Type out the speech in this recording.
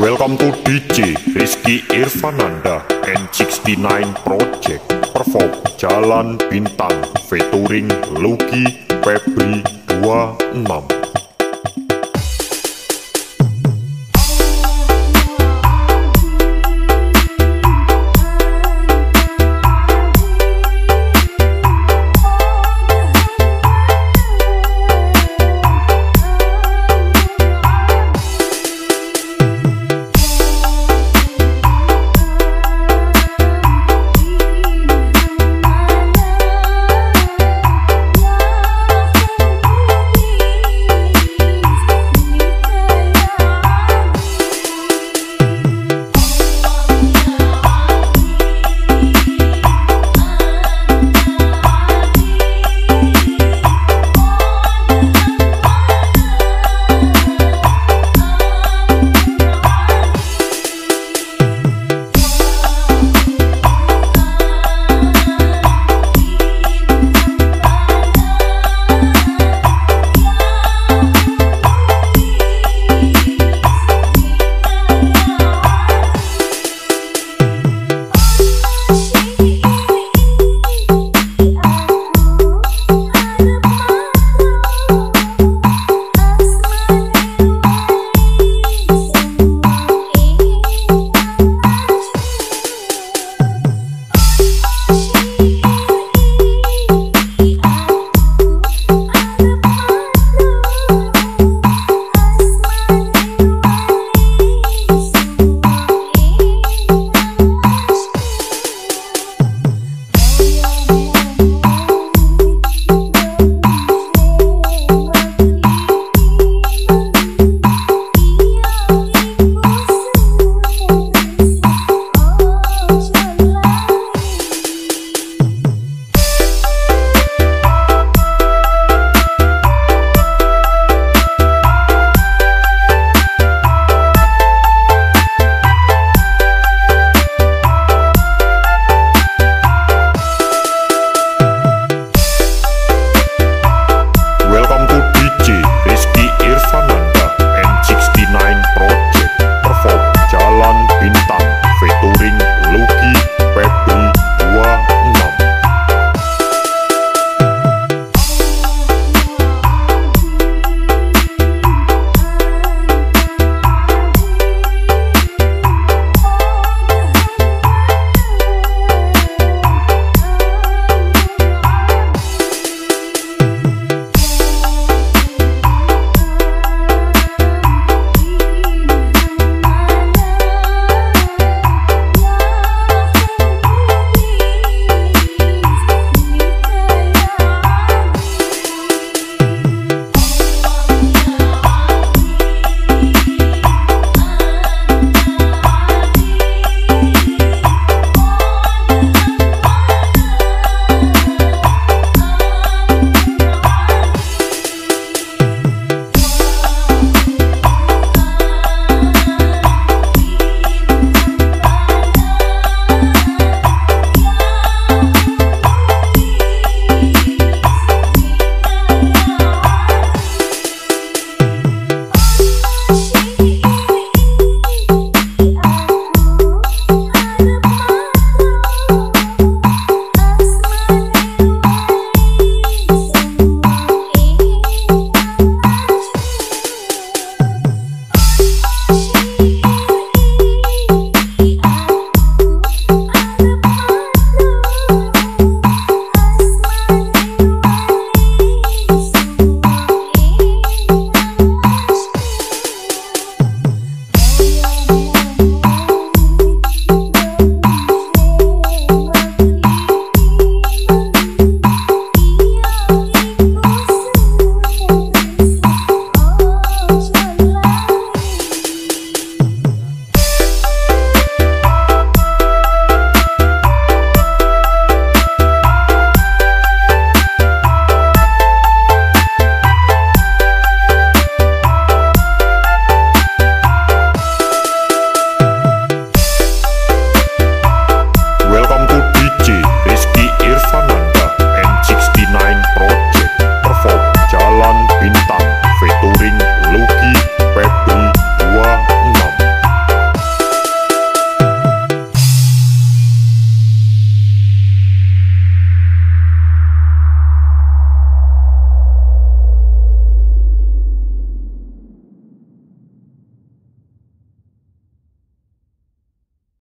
Welcome to DJ Rizky Irfananda N69 Project. Perform Jalan Bintang featuring Lucky Febri 26